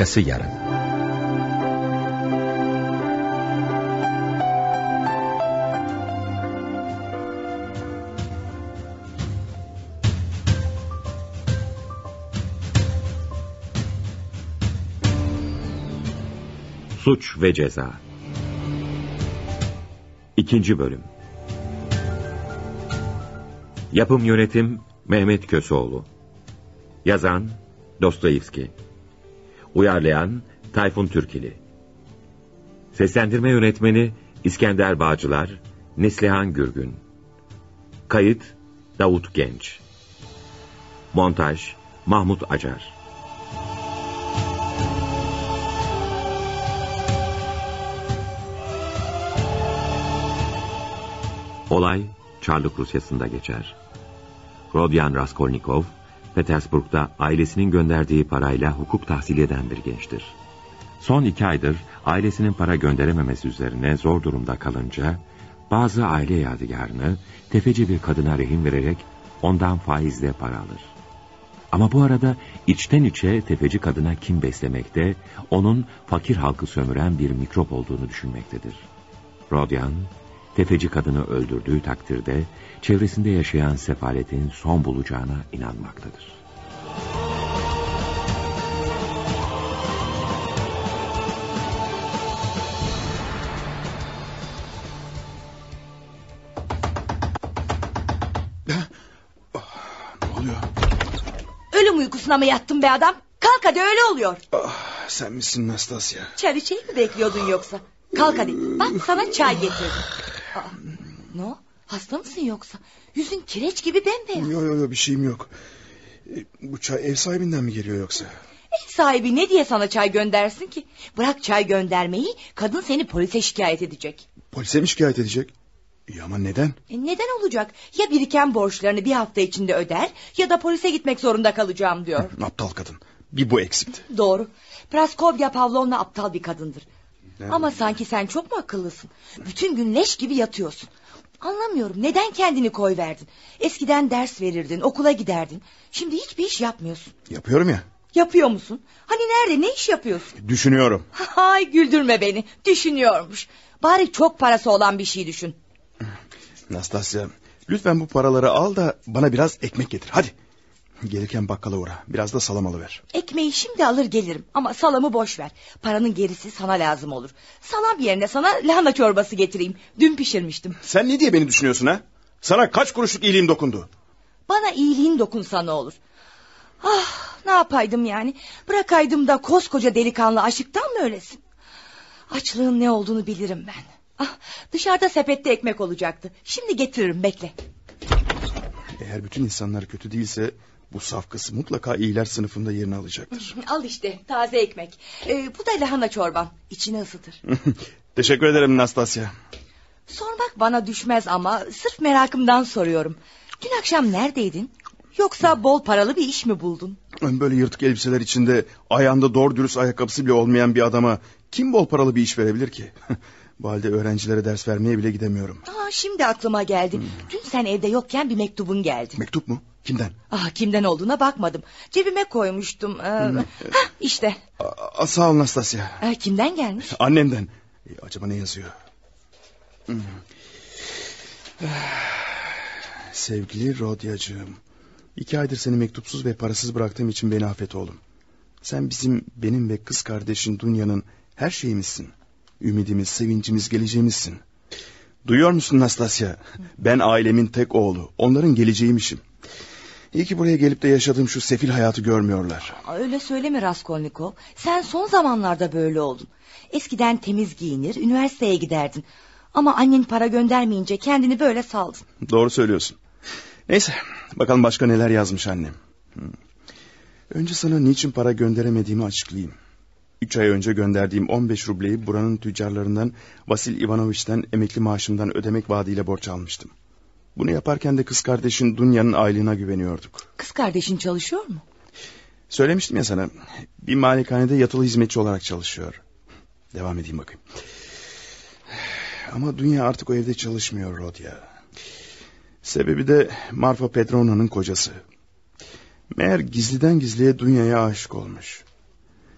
Arkası yarın. Suç ve Ceza. İkinci Bölüm. Yapım Yönetim Mehmet Köseoğlu. Yazan Dostoyevski Uyarlayan Tayfun Türkili. Seslendirme Yönetmeni İskender Bağcılar Neslihan Gürgün. Kayıt Davut Genç. Montaj Mahmut Acar. Olay Çarlık Rusyası'nda geçer. Rodyan Raskolnikov, Petersburg'da ailesinin gönderdiği parayla hukuk tahsili eden bir gençtir. Son iki aydır ailesinin para gönderememesi üzerine zor durumda kalınca, bazı aile yadigarını tefeci bir kadına rehin vererek ondan faizle para alır. Ama bu arada içten içe tefeci kadına kim beslemekte, onun fakir halkı sömüren bir mikrop olduğunu düşünmektedir. Rodyan, tefeci kadını öldürdüğü takdirde çevresinde yaşayan sefaletin son bulacağına inanmaktadır. Ne oluyor? Ölüm uykusuna mı yattın be adam? Kalk hadi öyle oluyor. Ah, sen misin Nastasya? Çay içeyi mi bekliyordun yoksa? Kalk hadi. Bak sana çay getirdim. Aa, ne o? Hasta mısın yoksa? Yüzün kireç gibi bembeyaz. Yok yok yo, bir şeyim yok. E, Bu çay ev sahibinden mi geliyor yoksa? Ev sahibi ne diye sana çay göndersin ki? Bırak çay göndermeyi kadın seni polise şikayet edecek. Polise mi şikayet edecek? İyi ama neden? E neden olacak? Ya biriken borçlarını bir hafta içinde öder ya da polise gitmek zorunda kalacağım diyor. Aptal kadın. Bir bu eksikti. Doğru. Praskovya Pavlovna aptal bir kadındır. Ama sanki sen çok mu akıllısın? Bütün gün leş gibi yatıyorsun. Anlamıyorum neden kendini koy verdin? Eskiden ders verirdin, okula giderdin. Şimdi hiçbir iş yapmıyorsun. Yapıyorum ya. Yapıyor musun? Hani nerede ne iş yapıyorsun? Düşünüyorum. Hay güldürme beni. Düşünüyormuş. Bari çok parası olan bir şey düşün. Nastasya lütfen bu paraları al da bana biraz ekmek getir. Hadi. Gelirken bakkala uğra. Biraz da salam alıver. Ekmeği şimdi alır gelirim ama salamı boş ver. Paranın gerisi sana lazım olur. Salam yerine sana lahana çorbası getireyim. Dün pişirmiştim. Sen ne diye beni düşünüyorsun ha? Sana kaç kuruşluk iyiliğim dokundu? Bana iyiliğin dokunsa ne olur? Ah ne yapaydım yani? Bırakaydım da koskoca delikanlı aşıktan mı ölesin? Açlığın ne olduğunu bilirim ben. Ah, dışarıda sepette ekmek olacaktı. Şimdi getiririm bekle. Eğer bütün insanlar kötü değilse bu saf kız mutlaka iyiler sınıfında yerini alacaktır. Al işte taze ekmek. Ee, bu da lahana çorban. İçini ısıtır. Teşekkür ederim Nastasya. Sormak bana düşmez ama sırf merakımdan soruyorum. Dün akşam neredeydin? Yoksa bol paralı bir iş mi buldun? Böyle yırtık elbiseler içinde ayağında doğru dürüst ayakkabısı bile olmayan bir adama kim bol paralı bir iş verebilir ki? Bu halde öğrencilere ders vermeye bile gidemiyorum. Aa, şimdi aklıma geldi. Dün sen evde yokken bir mektubun geldi. Mektup mu? Kimden? Ah, kimden olduğuna bakmadım. Cebime koymuştum. Ee, hah, işte. Aa, sağ ol Nastasya. Ee, kimden gelmiş? Annemden. E, acaba ne yazıyor? Hmm. Sevgili Rodyacığım. İki aydır seni mektupsuz ve parasız bıraktığım için beni affet oğlum. Sen bizim, benim ve kız kardeşin Dunya'nın her şeyimizsin. Ümidimiz, sevincimiz, geleceğimizsin. Duyuyor musun Nastasya? Ben ailemin tek oğlu. Onların geleceğiymişim. İyi ki buraya gelip de yaşadığım şu sefil hayatı görmüyorlar. Öyle söyleme Raskolnikov. Sen son zamanlarda böyle oldun. Eskiden temiz giyinir, üniversiteye giderdin. Ama annen para göndermeyince kendini böyle saldın. Doğru söylüyorsun. Neyse bakalım başka neler yazmış annem. Önce sana niçin para gönderemediğimi açıklayayım. Üç ay önce gönderdiğim 15 rubleyi buranın tüccarlarından Vasil Ivanoviç'ten emekli maaşımdan ödemek vaadiyle borç almıştım. Bunu yaparken de kız kardeşin Dunya'nın aylığına güveniyorduk. Kız kardeşin çalışıyor mu? Söylemiştim ya sana bir malikanede yatılı hizmetçi olarak çalışıyor. Devam edeyim bakayım. Ama Dünya artık o evde çalışmıyor Rodya. Sebebi de Marfa Petrona'nın kocası. Meğer gizliden gizliye Dünya'ya aşık olmuş.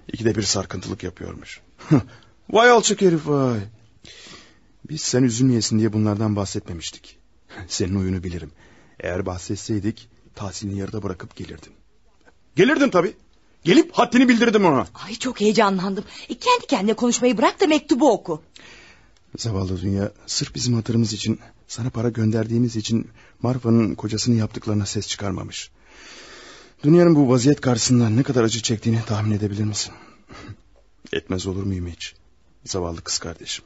İkide bir sarkıntılık yapıyormuş. vay alçak herif vay. Biz sen üzülmeyesin diye bunlardan bahsetmemiştik. Senin oyunu bilirim. Eğer bahsetseydik tahsilini yarıda bırakıp gelirdim. Gelirdim tabii. Gelip haddini bildirdim ona. Ay çok heyecanlandım. E, kendi kendine konuşmayı bırak da mektubu oku. Zavallı dünya sırf bizim hatırımız için sana para gönderdiğimiz için Marfa'nın kocasını yaptıklarına ses çıkarmamış. Dünyanın bu vaziyet karşısında ne kadar acı çektiğini tahmin edebilir misin? Etmez olur muyum hiç? Zavallı kız kardeşim.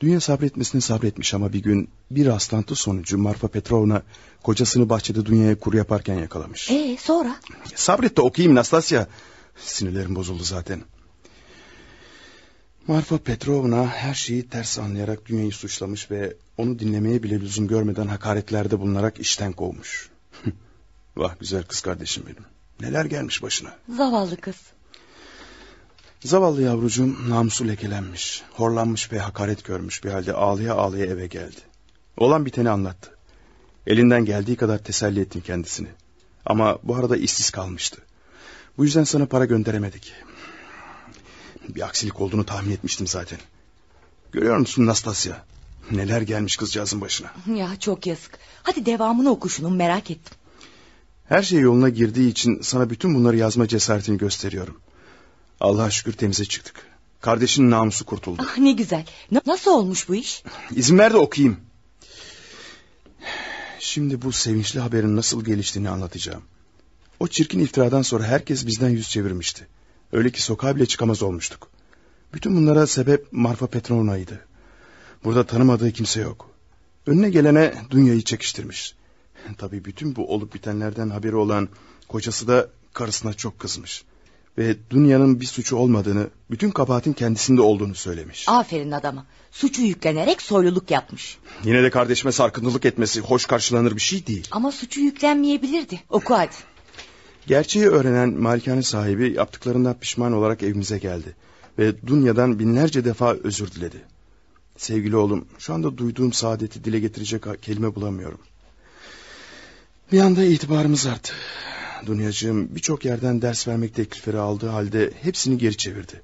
Dünya sabretmesine sabretmiş ama bir gün bir rastlantı sonucu Marfa Petrovna kocasını bahçede dünyaya kuru yaparken yakalamış. Ee sonra? Sabret de okuyayım Nastasya. Sinirlerim bozuldu zaten. Marfa Petrovna her şeyi ters anlayarak dünyayı suçlamış ve onu dinlemeye bile lüzum görmeden hakaretlerde bulunarak işten kovmuş. Vah güzel kız kardeşim benim. Neler gelmiş başına. Zavallı kız. Zavallı yavrucuğum namusu lekelenmiş, horlanmış ve hakaret görmüş bir halde ağlaya ağlaya eve geldi. Olan biteni anlattı. Elinden geldiği kadar teselli ettim kendisini. Ama bu arada işsiz kalmıştı. Bu yüzden sana para gönderemedik. Bir aksilik olduğunu tahmin etmiştim zaten. Görüyor musun Nastasya? Neler gelmiş kızcağızın başına. Ya çok yazık. Hadi devamını oku şunun merak ettim. Her şey yoluna girdiği için sana bütün bunları yazma cesaretini gösteriyorum. Allah'a şükür temize çıktık. Kardeşinin namusu kurtuldu. Ah ne güzel. Na- nasıl olmuş bu iş? İzin ver de okuyayım. Şimdi bu sevinçli haberin nasıl geliştiğini anlatacağım. O çirkin iftiradan sonra herkes bizden yüz çevirmişti. Öyle ki sokağa bile çıkamaz olmuştuk. Bütün bunlara sebep Marfa Petrovna'ydı. Burada tanımadığı kimse yok. Önüne gelene dünyayı çekiştirmiş. Tabii bütün bu olup bitenlerden haberi olan kocası da karısına çok kızmış. Ve dünyanın bir suçu olmadığını, bütün kabahatin kendisinde olduğunu söylemiş. Aferin adama. Suçu yüklenerek soyluluk yapmış. Yine de kardeşime sarkıntılık etmesi hoş karşılanır bir şey değil. Ama suçu yüklenmeyebilirdi. Oku hadi. Gerçeği öğrenen malikane sahibi yaptıklarından pişman olarak evimize geldi. Ve Dunya'dan binlerce defa özür diledi. Sevgili oğlum şu anda duyduğum saadeti dile getirecek kelime bulamıyorum. Bir anda itibarımız arttı. Dunyacığım birçok yerden ders vermek teklifleri aldığı halde hepsini geri çevirdi.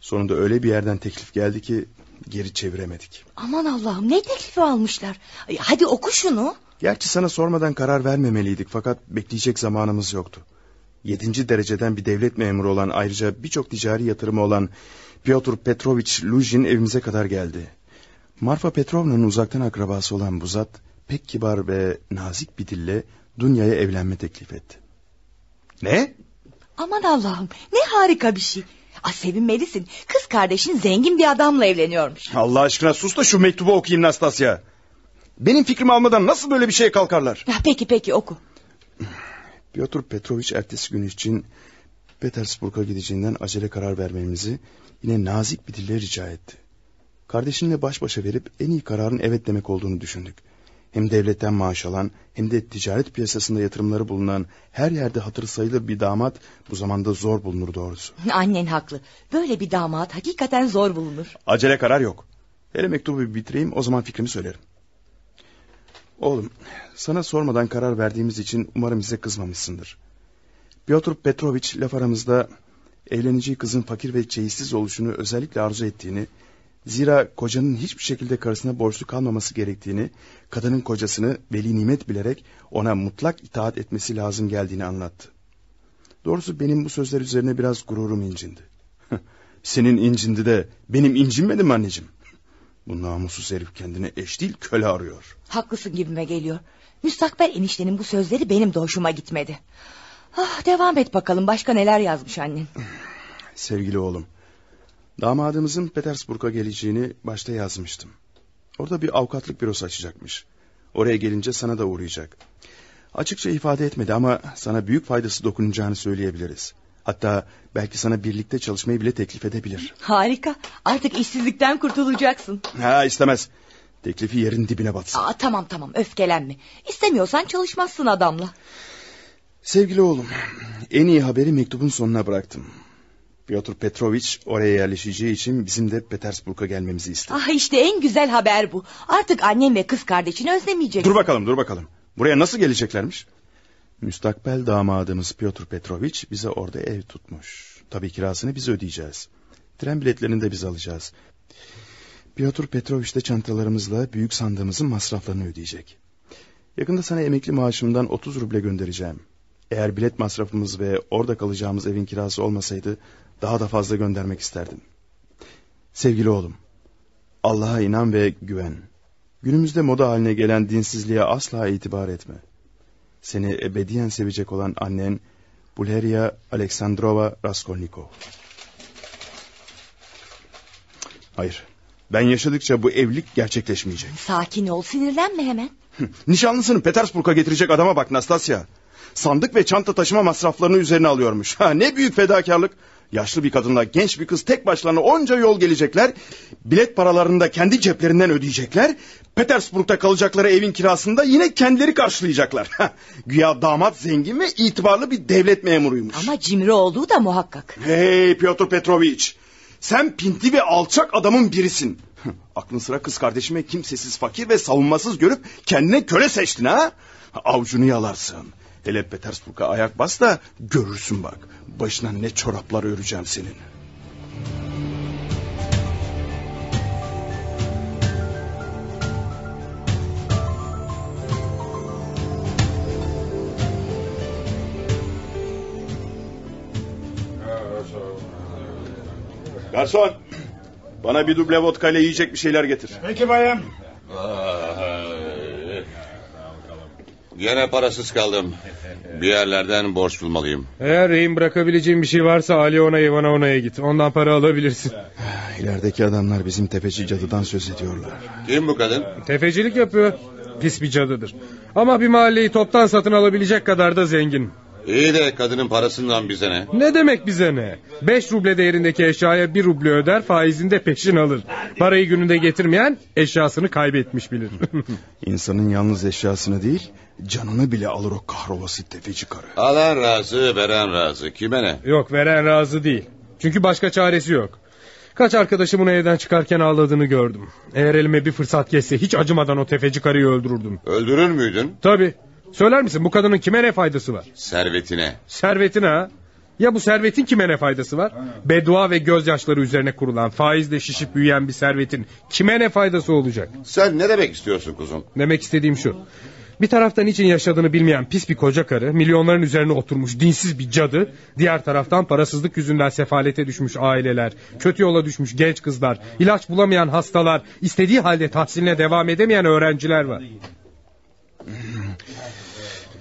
Sonunda öyle bir yerden teklif geldi ki geri çeviremedik. Aman Allah'ım ne teklifi almışlar. Hadi oku şunu. Gerçi sana sormadan karar vermemeliydik fakat bekleyecek zamanımız yoktu. Yedinci dereceden bir devlet memuru olan ayrıca birçok ticari yatırımı olan Piotr Petrovich Lujin evimize kadar geldi. Marfa Petrovna'nın uzaktan akrabası olan bu zat pek kibar ve nazik bir dille Dunya'ya evlenme teklif etti. Ne? Aman Allah'ım ne harika bir şey. Ah sevinmelisin. Kız kardeşin zengin bir adamla evleniyormuş. Allah aşkına sus da şu mektubu okuyayım Nastasya. Benim fikrimi almadan nasıl böyle bir şeye kalkarlar? Ya, peki peki oku. Piotr Petrovich ertesi gün için Petersburg'a gideceğinden acele karar vermemizi yine nazik bir dille rica etti. Kardeşinle baş başa verip en iyi kararın evet demek olduğunu düşündük. Hem devletten maaş alan hem de ticaret piyasasında yatırımları bulunan her yerde hatırı sayılır bir damat bu zamanda zor bulunur doğrusu. Annen haklı. Böyle bir damat hakikaten zor bulunur. Acele karar yok. Hele mektubu bir bitireyim o zaman fikrimi söylerim. Oğlum sana sormadan karar verdiğimiz için umarım bize kızmamışsındır. Piotr Petrovich laf aramızda evleneceği kızın fakir ve çeyizsiz oluşunu özellikle arzu ettiğini... Zira kocanın hiçbir şekilde karısına borçlu kalmaması gerektiğini, kadının kocasını veli nimet bilerek ona mutlak itaat etmesi lazım geldiğini anlattı. Doğrusu benim bu sözler üzerine biraz gururum incindi. Senin incindi de benim incinmedi mi anneciğim? Bu namussuz herif kendine eş değil köle arıyor. Haklısın gibime geliyor. Müstakbel eniştenin bu sözleri benim de hoşuma gitmedi. Ah, devam et bakalım başka neler yazmış annen. Sevgili oğlum. Damadımızın Petersburg'a geleceğini başta yazmıştım. Orada bir avukatlık bürosu açacakmış. Oraya gelince sana da uğrayacak. Açıkça ifade etmedi ama sana büyük faydası dokunacağını söyleyebiliriz. Hatta belki sana birlikte çalışmayı bile teklif edebilir. Harika. Artık işsizlikten kurtulacaksın. Ha istemez. Teklifi yerin dibine batsın. Aa, tamam tamam öfkelenme. İstemiyorsan çalışmazsın adamla. Sevgili oğlum, en iyi haberi mektubun sonuna bıraktım. Piotr Petrovich oraya yerleşeceği için bizim de Petersburg'a gelmemizi istedi. Ah işte en güzel haber bu. Artık annem ve kız kardeşini özlemeyecek. Dur bakalım dur bakalım. Buraya nasıl geleceklermiş? Müstakbel damadımız Piotr Petrovich bize orada ev tutmuş. Tabii kirasını biz ödeyeceğiz. Tren biletlerini de biz alacağız. Piotr Petrovic de çantalarımızla büyük sandığımızın masraflarını ödeyecek. Yakında sana emekli maaşımdan 30 ruble göndereceğim. Eğer bilet masrafımız ve orada kalacağımız evin kirası olmasaydı daha da fazla göndermek isterdim. Sevgili oğlum, Allah'a inan ve güven. Günümüzde moda haline gelen dinsizliğe asla itibar etme. Seni ebediyen sevecek olan annen Bulheria Aleksandrova Raskolnikov. Hayır. Ben yaşadıkça bu evlilik gerçekleşmeyecek. Sakin ol sinirlenme hemen. Nişanlısını Petersburg'a getirecek adama bak Nastasya. Sandık ve çanta taşıma masraflarını üzerine alıyormuş. Ha, ne büyük fedakarlık. Yaşlı bir kadınla genç bir kız tek başlarına onca yol gelecekler. Bilet paralarını da kendi ceplerinden ödeyecekler. Petersburg'da kalacakları evin kirasını da yine kendileri karşılayacaklar. Güya damat zengin ve itibarlı bir devlet memuruymuş. Ama cimri olduğu da muhakkak. Hey Piotr Petrovich. Sen pinti ve alçak adamın birisin. Aklın sıra kız kardeşime kimsesiz fakir ve savunmasız görüp kendine köle seçtin ha? Avucunu yalarsın. Hele Petersburg'a ayak bas da görürsün bak. Başına ne çoraplar öreceğim senin. Garson, bana bir duble vodka ile yiyecek bir şeyler getir. Peki bayan. Gene parasız kaldım. Bir yerlerden borç bulmalıyım. Eğer rehin bırakabileceğim bir şey varsa Alyona Ivanovna'ya git. Ondan para alabilirsin. İlerideki adamlar bizim tefeci cadıdan söz ediyorlar. Kim bu kadın? Tefecilik yapıyor. Pis bir cadıdır. Ama bir mahalleyi toptan satın alabilecek kadar da zengin. İyi de kadının parasından bize ne? Ne demek bize ne? Beş ruble değerindeki eşyaya bir ruble öder faizinde peşin alır. Parayı gününde getirmeyen eşyasını kaybetmiş bilir. İnsanın yalnız eşyasını değil canını bile alır o kahrolası tefeci karı. Alan razı veren razı. Kime ne? yok veren razı değil. Çünkü başka çaresi yok. Kaç arkadaşımın evden çıkarken ağladığını gördüm. Eğer elime bir fırsat geçse hiç acımadan o tefeci karıyı öldürürdüm. Öldürür müydün? Tabii. Söyler misin bu kadının kime ne faydası var? Servetine. Servetine ha? Ya bu servetin kime ne faydası var? Beddua ve gözyaşları üzerine kurulan, faizle şişip büyüyen bir servetin kime ne faydası olacak? Sen ne demek istiyorsun kuzum? Demek istediğim şu. Bir taraftan için yaşadığını bilmeyen pis bir koca karı, milyonların üzerine oturmuş dinsiz bir cadı, diğer taraftan parasızlık yüzünden sefalete düşmüş aileler, kötü yola düşmüş genç kızlar, ilaç bulamayan hastalar, istediği halde tahsiline devam edemeyen öğrenciler var.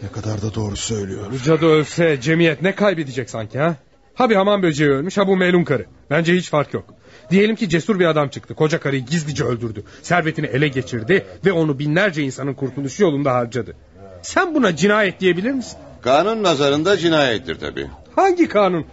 Ne kadar da doğru söylüyor. Bu cadı ölse cemiyet ne kaybedecek sanki ha? Ha bir hamam böceği ölmüş ha bu melun karı. Bence hiç fark yok. Diyelim ki cesur bir adam çıktı. Koca karıyı gizlice öldürdü. Servetini ele geçirdi ve onu binlerce insanın kurtuluşu yolunda harcadı. Sen buna cinayet diyebilir misin? Kanun nazarında cinayettir tabii. Hangi kanun?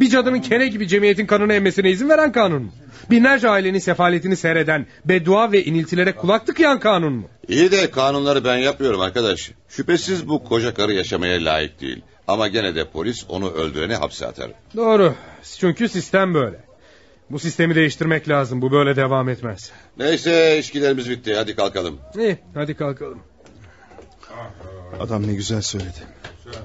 Bir cadının kene gibi cemiyetin kanını emmesine izin veren kanun mu? Binlerce ailenin sefaletini seyreden, beddua ve iniltilere kulak tıkayan kanun mu? İyi de kanunları ben yapıyorum arkadaş. Şüphesiz bu koca karı yaşamaya layık değil. Ama gene de polis onu öldüreni hapse atar. Doğru. Çünkü sistem böyle. Bu sistemi değiştirmek lazım. Bu böyle devam etmez. Neyse işkilerimiz bitti. Hadi kalkalım. İyi hadi kalkalım. Adam ne güzel söyledi.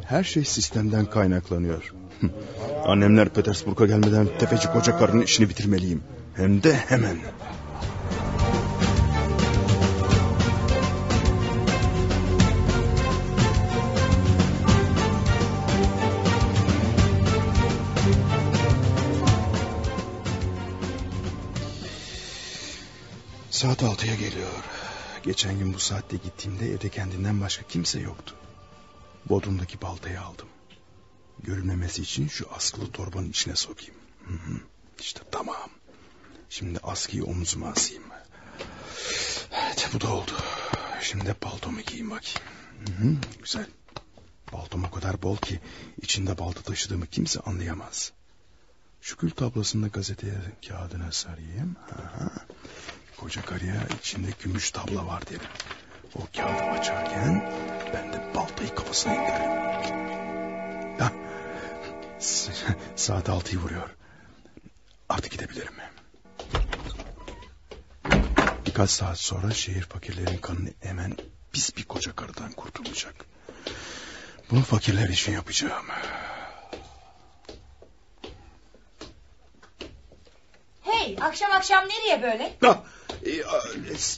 Her şey sistemden kaynaklanıyor. Annemler Petersburg'a gelmeden tefeci koca karının işini bitirmeliyim. Hem de hemen. Saat altıya geliyor. Geçen gün bu saatte gittiğimde evde kendinden başka kimse yoktu. Bodrum'daki baltayı aldım. Görünmemesi için şu askılı torbanın içine sokayım. İşte tamam. Şimdi askıyı omzuma asayım. Evet bu da oldu. Şimdi paltomu giyeyim bakayım. Güzel. Paltom o kadar bol ki içinde balta taşıdığımı kimse anlayamaz. Şu kül tablasında gazeteye kağıdına sarayım. Aha. Koca karıya içinde gümüş tabla var derim. O kağıdı açarken ben de baltayı kafasına indiririm. Ha, saat altıyı vuruyor. Artık gidebilirim. Birkaç saat sonra şehir fakirlerin kanını emen pis bir koca karıdan kurtulacak. Bunu fakirler için yapacağım. Akşam akşam nereye böyle? Ah, e, e,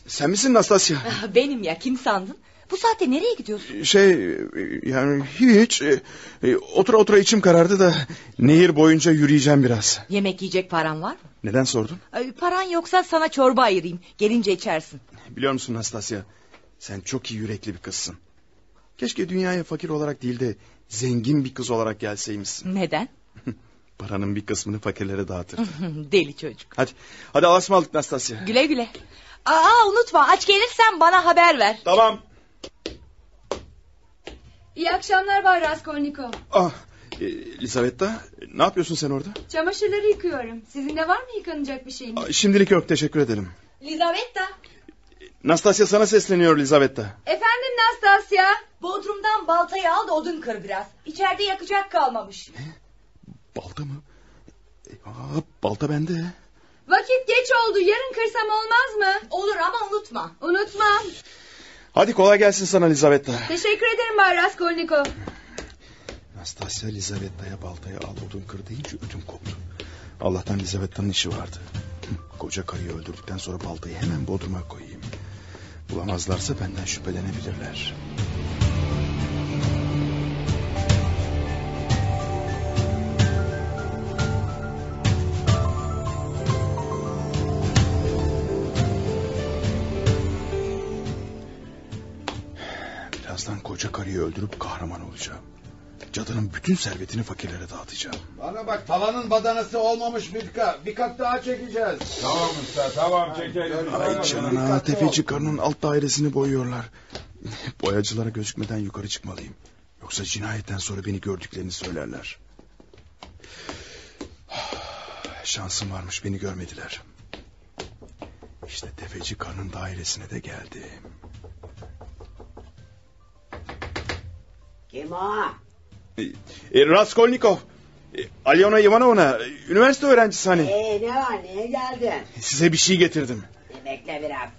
sen misin Nastasya? Benim ya kim sandın? Bu saatte nereye gidiyorsun? Şey e, yani hiç e, e, otura otura içim karardı da nehir boyunca yürüyeceğim biraz. Yemek yiyecek paran var mı? Neden sordun? Ay, Paran yoksa sana çorba ayırayım. Gelince içersin. Biliyor musun Nastasya? Sen çok iyi yürekli bir kızsın. Keşke dünyaya fakir olarak değil de zengin bir kız olarak gelseymişsin. Neden? Paranın bir kısmını fakirlere dağıtır. Deli çocuk. hadi hadi Allah'a ısmarladık Nastasya. Güle güle. Aa unutma aç gelirsen bana haber ver. Tamam. İyi akşamlar Bay Raskolnikov. Ah, e, Lizaveta ne yapıyorsun sen orada? Çamaşırları yıkıyorum. Sizin de var mı yıkanacak bir şeyiniz? Aa, Şimdilik yok teşekkür ederim. Lizaveta. Nastasya sana sesleniyor Lizaveta. Efendim Nastasya? Bodrumdan baltayı al da odun kır biraz. İçeride yakacak kalmamış. Balta mı? Aa, balta bende. Vakit geç oldu. Yarın kırsam olmaz mı? Olur ama unutma. Unutmam. Hadi kolay gelsin sana Lizaveta. Teşekkür ederim Bay Raskolnikov. Nastasya Lizaveta'ya baltayı al odun kır deyince ödüm koptu. Allah'tan Lizaveta'nın işi vardı. Koca karıyı öldürdükten sonra baltayı hemen bodruma koyayım. Bulamazlarsa benden şüphelenebilirler. Öldürüp kahraman olacağım. Cadının bütün servetini fakirlere dağıtacağım. Bana bak tavanın badanası olmamış Mitka. Bir kat daha çekeceğiz. Tamam usta tamam çekelim. Ay canına tefeci karının alt dairesini boyuyorlar. Boyacılara gözükmeden yukarı çıkmalıyım. Yoksa cinayetten sonra beni gördüklerini söylerler. Şansım varmış beni görmediler. İşte tefeci karının dairesine de geldim. Kim o? E, Raskolnikov. E, Alyona Ivanovna. Üniversite öğrencisi hani. Ee, ne var niye geldin? Size bir şey getirdim. Bir bekle biraz.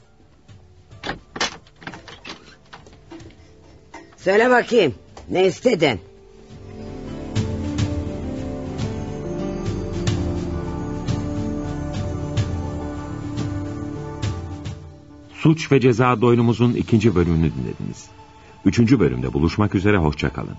Söyle bakayım. Ne istedin? Suç ve Ceza doyunumuzun ikinci bölümünü dinlediniz. Üçüncü bölümde buluşmak üzere hoşçakalın.